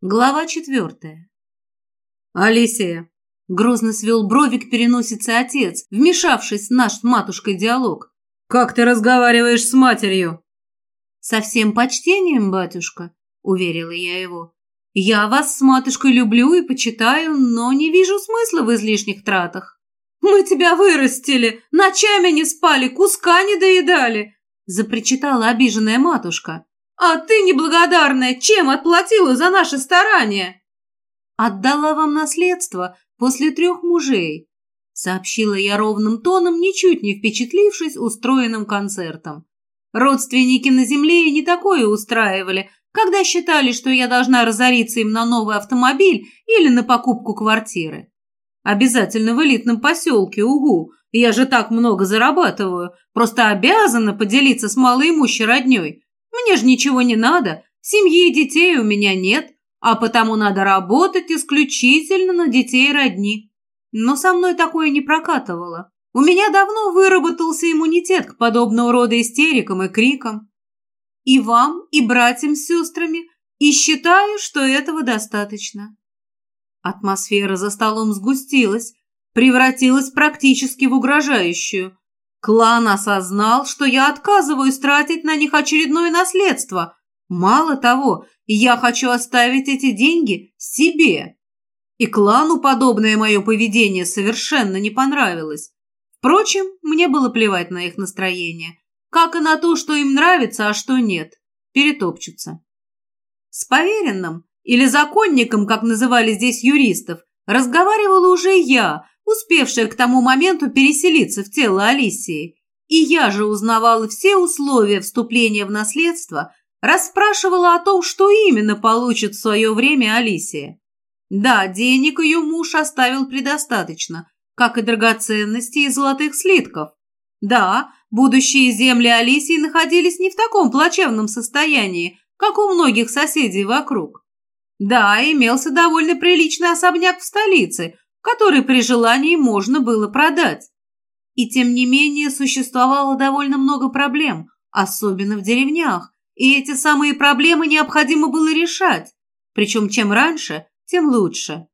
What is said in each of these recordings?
Глава четвертая. «Алисия!» — грозно свел бровик переносится отец, вмешавшись в наш с матушкой диалог. «Как ты разговариваешь с матерью?» «Со всем почтением, батюшка», — уверила я его. «Я вас с матушкой люблю и почитаю, но не вижу смысла в излишних тратах». «Мы тебя вырастили, ночами не спали, куска не доедали», — запричитала обиженная матушка. А ты, неблагодарная, чем отплатила за наши старания? Отдала вам наследство после трех мужей, сообщила я ровным тоном, ничуть не впечатлившись устроенным концертом. Родственники на земле не такое устраивали, когда считали, что я должна разориться им на новый автомобиль или на покупку квартиры. Обязательно в элитном поселке, угу, я же так много зарабатываю, просто обязана поделиться с малоимущей родней. Мне же ничего не надо, семьи и детей у меня нет, а потому надо работать исключительно на детей родни. Но со мной такое не прокатывало. У меня давно выработался иммунитет к подобного рода истерикам и крикам. И вам, и братьям с сестрами, и считаю, что этого достаточно. Атмосфера за столом сгустилась, превратилась практически в угрожающую. Клан осознал, что я отказываюсь тратить на них очередное наследство. Мало того, я хочу оставить эти деньги себе. И клану подобное мое поведение совершенно не понравилось. Впрочем, мне было плевать на их настроение, как и на то, что им нравится, а что нет. Перетопчутся. С поверенным, или законником, как называли здесь юристов, разговаривала уже я, успевшая к тому моменту переселиться в тело Алисии. И я же узнавала все условия вступления в наследство, расспрашивала о том, что именно получит в свое время Алисия. Да, денег ее муж оставил предостаточно, как и драгоценностей и золотых слитков. Да, будущие земли Алисии находились не в таком плачевном состоянии, как у многих соседей вокруг. Да, имелся довольно приличный особняк в столице, который при желании можно было продать. И тем не менее существовало довольно много проблем, особенно в деревнях, и эти самые проблемы необходимо было решать, причем чем раньше, тем лучше.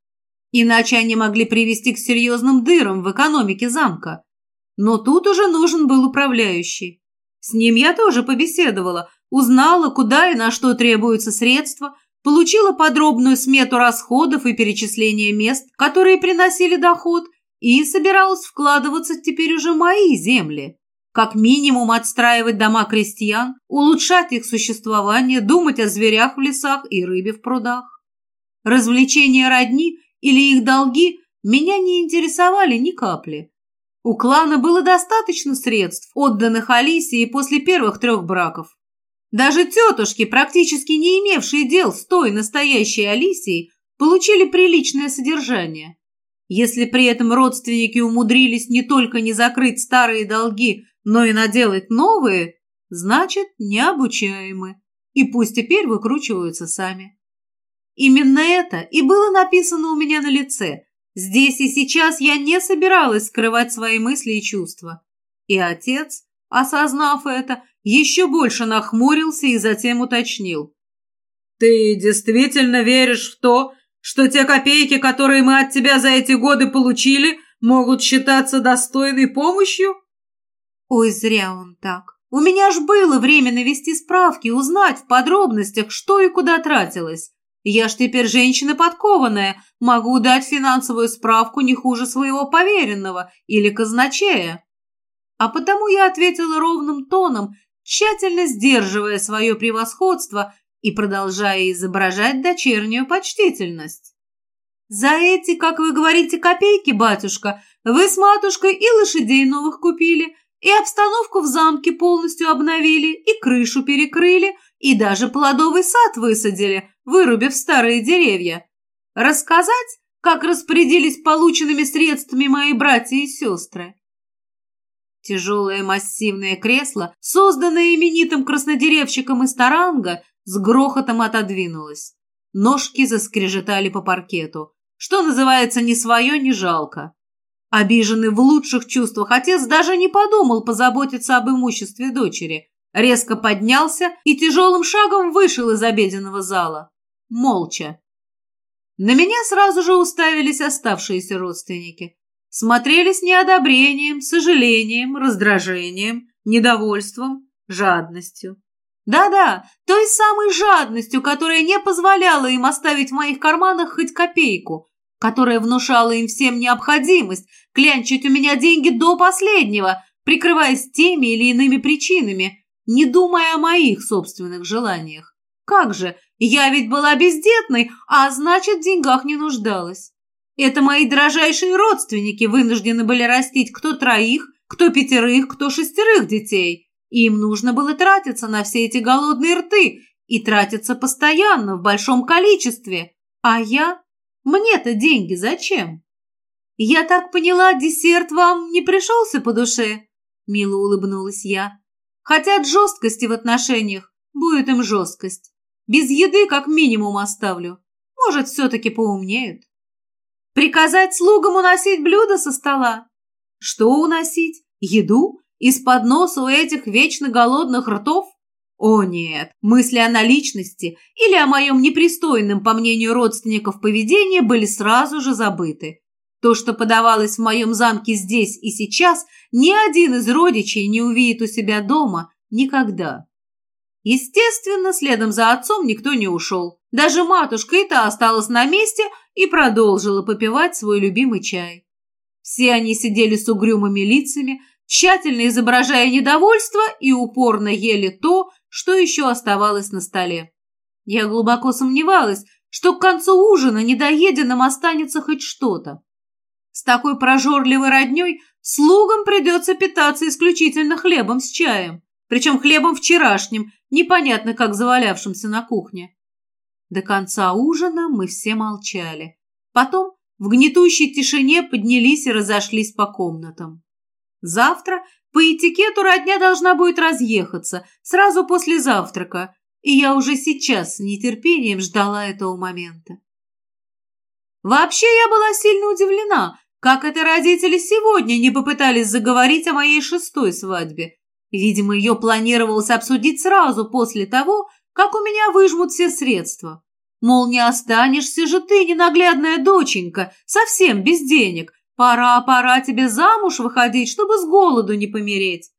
Иначе они могли привести к серьезным дырам в экономике замка. Но тут уже нужен был управляющий. С ним я тоже побеседовала, узнала, куда и на что требуются средства, получила подробную смету расходов и перечисления мест, которые приносили доход, и собиралась вкладываться теперь уже мои земли. Как минимум отстраивать дома крестьян, улучшать их существование, думать о зверях в лесах и рыбе в прудах. Развлечения родни или их долги меня не интересовали ни капли. У клана было достаточно средств, отданных Алисии после первых трех браков. Даже тетушки, практически не имевшие дел с той настоящей Алисией, получили приличное содержание. Если при этом родственники умудрились не только не закрыть старые долги, но и наделать новые, значит, необучаемы. И пусть теперь выкручиваются сами. Именно это и было написано у меня на лице. Здесь и сейчас я не собиралась скрывать свои мысли и чувства. И отец, осознав это, еще больше нахмурился и затем уточнил. «Ты действительно веришь в то, что те копейки, которые мы от тебя за эти годы получили, могут считаться достойной помощью?» «Ой, зря он так. У меня ж было время навести справки, узнать в подробностях, что и куда тратилось. Я ж теперь женщина подкованная, могу дать финансовую справку не хуже своего поверенного или казначея». А потому я ответила ровным тоном, тщательно сдерживая свое превосходство и продолжая изображать дочернюю почтительность. «За эти, как вы говорите, копейки, батюшка, вы с матушкой и лошадей новых купили, и обстановку в замке полностью обновили, и крышу перекрыли, и даже плодовый сад высадили, вырубив старые деревья. Рассказать, как распорядились полученными средствами мои братья и сестры?» Тяжелое массивное кресло, созданное именитым краснодеревщиком из Таранга, с грохотом отодвинулось. Ножки заскрежетали по паркету. Что называется, ни свое, ни жалко. Обиженный в лучших чувствах, отец даже не подумал позаботиться об имуществе дочери. Резко поднялся и тяжелым шагом вышел из обеденного зала. Молча. На меня сразу же уставились оставшиеся родственники. Смотрели с неодобрением, сожалением, раздражением, недовольством, жадностью. Да-да, той самой жадностью, которая не позволяла им оставить в моих карманах хоть копейку, которая внушала им всем необходимость клянчить у меня деньги до последнего, прикрываясь теми или иными причинами, не думая о моих собственных желаниях. Как же, я ведь была бездетной, а значит, в деньгах не нуждалась. Это мои дрожайшие родственники вынуждены были растить кто троих, кто пятерых, кто шестерых детей. Им нужно было тратиться на все эти голодные рты и тратиться постоянно, в большом количестве. А я? Мне-то деньги зачем? Я так поняла, десерт вам не пришелся по душе? Мило улыбнулась я. Хотят жесткости в отношениях, будет им жесткость. Без еды как минимум оставлю. Может, все-таки поумнеют. Приказать слугам уносить блюда со стола? Что уносить? Еду? Из-под носа у этих вечно голодных ртов? О нет, мысли о наличности или о моем непристойном, по мнению родственников, поведении были сразу же забыты. То, что подавалось в моем замке здесь и сейчас, ни один из родичей не увидит у себя дома никогда. Естественно, следом за отцом никто не ушел. Даже матушка и та осталась на месте и продолжила попивать свой любимый чай. Все они сидели с угрюмыми лицами, тщательно изображая недовольство и упорно ели то, что еще оставалось на столе. Я глубоко сомневалась, что к концу ужина недоеденным останется хоть что-то. С такой прожорливой родней слугам придется питаться исключительно хлебом с чаем, причем хлебом вчерашним, непонятно как завалявшимся на кухне. До конца ужина мы все молчали. Потом в гнетущей тишине поднялись и разошлись по комнатам. Завтра по этикету родня должна будет разъехаться сразу после завтрака, и я уже сейчас с нетерпением ждала этого момента. Вообще я была сильно удивлена, как это родители сегодня не попытались заговорить о моей шестой свадьбе. Видимо, ее планировалось обсудить сразу после того, как у меня выжмут все средства. Мол, не останешься же ты, ненаглядная доченька, совсем без денег, Пора, пора тебе замуж выходить, чтобы с голоду не помереть.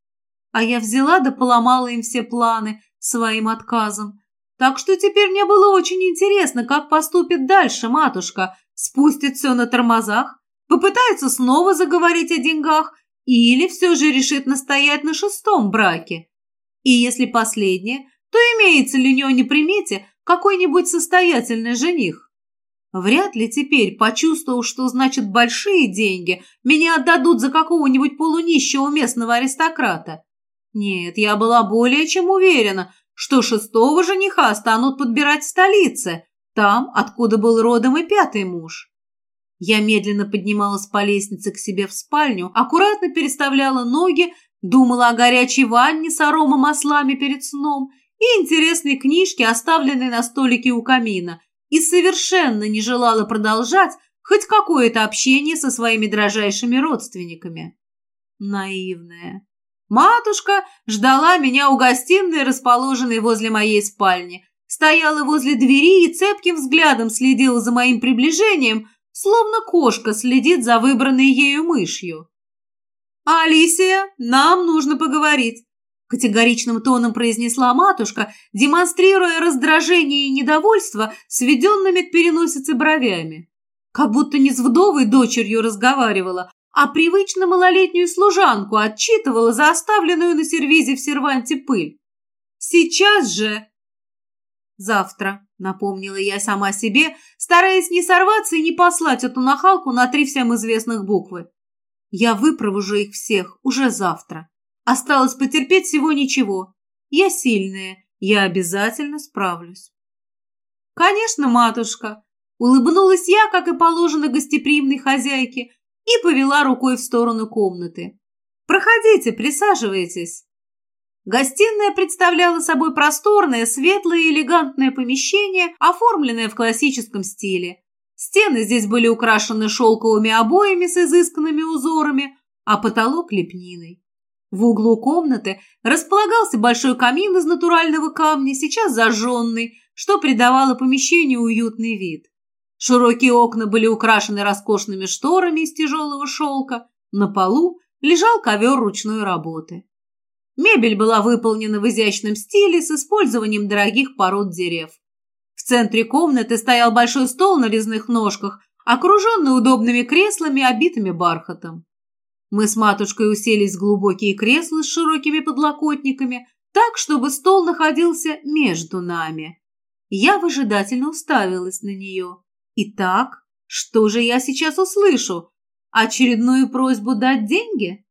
А я взяла да поломала им все планы своим отказом. Так что теперь мне было очень интересно, как поступит дальше матушка. Спустит все на тормозах, попытается снова заговорить о деньгах или все же решит настоять на шестом браке. И если последнее, то имеется ли у нее не примете какой-нибудь состоятельный жених? Вряд ли теперь, почувствовав, что значит большие деньги, меня отдадут за какого-нибудь полунищего местного аристократа. Нет, я была более чем уверена, что шестого жениха станут подбирать в столице, там, откуда был родом и пятый муж. Я медленно поднималась по лестнице к себе в спальню, аккуратно переставляла ноги, думала о горячей ванне с аромамаслами перед сном и интересной книжке, оставленной на столике у камина, и совершенно не желала продолжать хоть какое-то общение со своими дрожайшими родственниками. Наивная. Матушка ждала меня у гостиной, расположенной возле моей спальни, стояла возле двери и цепким взглядом следила за моим приближением, словно кошка следит за выбранной ею мышью. «Алисия, нам нужно поговорить. Категоричным тоном произнесла матушка, демонстрируя раздражение и недовольство сведенными к переносице бровями. Как будто не с вдовой дочерью разговаривала, а привычно малолетнюю служанку отчитывала за оставленную на сервизе в серванте пыль. «Сейчас же!» «Завтра», — напомнила я сама себе, стараясь не сорваться и не послать эту нахалку на три всем известных буквы. «Я выпровожу их всех уже завтра». Осталось потерпеть всего ничего. Я сильная, я обязательно справлюсь. Конечно, матушка. Улыбнулась я, как и положено гостеприимной хозяйке, и повела рукой в сторону комнаты. Проходите, присаживайтесь. Гостиная представляла собой просторное, светлое и элегантное помещение, оформленное в классическом стиле. Стены здесь были украшены шелковыми обоями с изысканными узорами, а потолок лепниной. В углу комнаты располагался большой камин из натурального камня, сейчас зажженный, что придавало помещению уютный вид. Широкие окна были украшены роскошными шторами из тяжелого шелка. На полу лежал ковер ручной работы. Мебель была выполнена в изящном стиле с использованием дорогих пород дерев. В центре комнаты стоял большой стол на резных ножках, окруженный удобными креслами, обитыми бархатом. Мы с матушкой уселись в глубокие кресла с широкими подлокотниками, так, чтобы стол находился между нами. Я выжидательно уставилась на нее. Итак, что же я сейчас услышу? Очередную просьбу дать деньги?